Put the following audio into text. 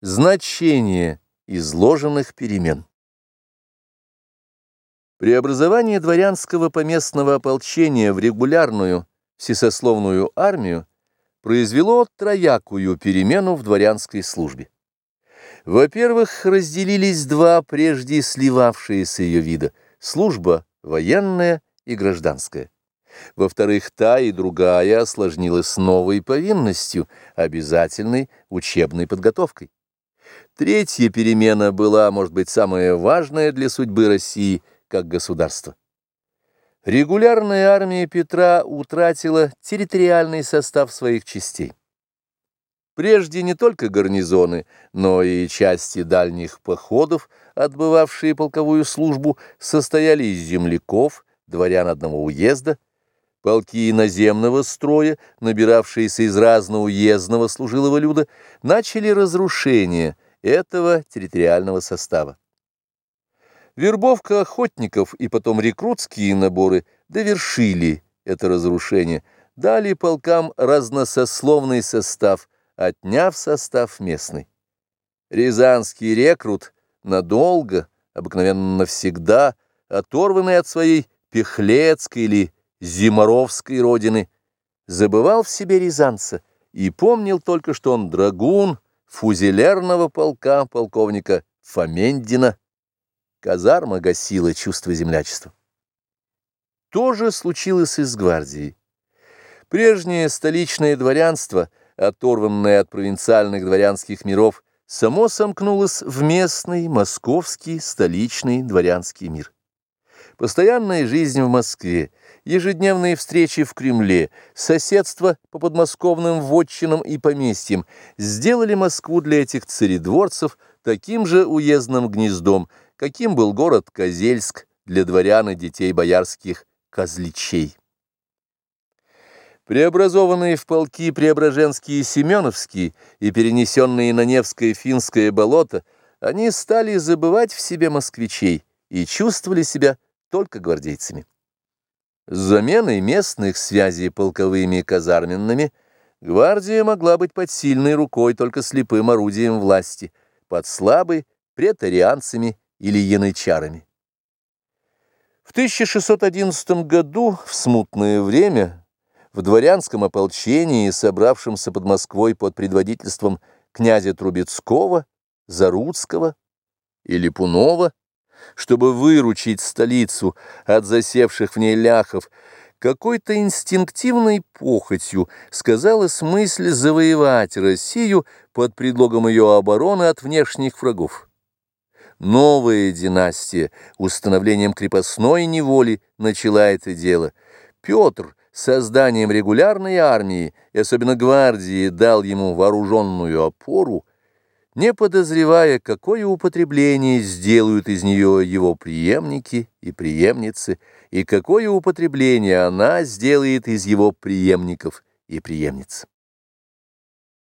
Значение изложенных перемен. Преобразование дворянского поместного ополчения в регулярную всесословную армию произвело троякую перемену в дворянской службе. Во-первых, разделились два прежде сливавшиеся ее вида – служба военная и гражданская. Во-вторых, та и другая осложнилась новой повинностью, обязательной учебной подготовкой. Третья перемена была, может быть, самая важная для судьбы России как государства. Регулярная армия Петра утратила территориальный состав своих частей. Прежде не только гарнизоны, но и части дальних походов, отбывавшие полковую службу, состояли из земляков, дворян одного уезда, полки наземного строя, набиравшиеся из разноуездного служилого люда, начали разрушение – этого территориального состава. Вербовка охотников и потом рекрутские наборы довершили это разрушение, дали полкам разносословный состав, отняв состав местный. Рязанский рекрут надолго, обыкновенно навсегда, оторванный от своей пехлецкой или зиморовской родины, забывал в себе рязанца и помнил только, что он драгун, фузелерного полка полковника Фомендина. Казарма гасила чувство землячества. То же случилось и с гвардией. Прежнее столичное дворянство, оторванное от провинциальных дворянских миров, само сомкнулось в местный, московский, столичный дворянский мир. Постоянная жизнь в Москве, ежедневные встречи в Кремле, соседство по подмосковным вотчинам и поместьям сделали Москву для этих царедворцев таким же уездным гнездом, каким был город Козельск для дворян и детей боярских козличей. Преобразованные в полки Преображенские и Семеновские и перенесенные на Невское финское болото, они стали забывать в себе москвичей и чувствовали себя только гвардейцами. С заменой местных связей полковыми и казарменными гвардия могла быть под сильной рукой только слепым орудием власти, под слабой претарианцами или янычарами. В 1611 году, в смутное время, в дворянском ополчении, собравшемся под Москвой под предводительством князя Трубецкого, Заруцкого и Липунова, чтобы выручить столицу от засевших в ней ляхов, какой-то инстинктивной похотью сказалась мысль завоевать Россию под предлогом ее обороны от внешних врагов. Новая династия установлением крепостной неволи начала это дело. Петр созданием регулярной армии и особенно гвардии дал ему вооруженную опору, не подозревая, какое употребление сделают из нее его преемники и преемницы, и какое употребление она сделает из его преемников и преемниц.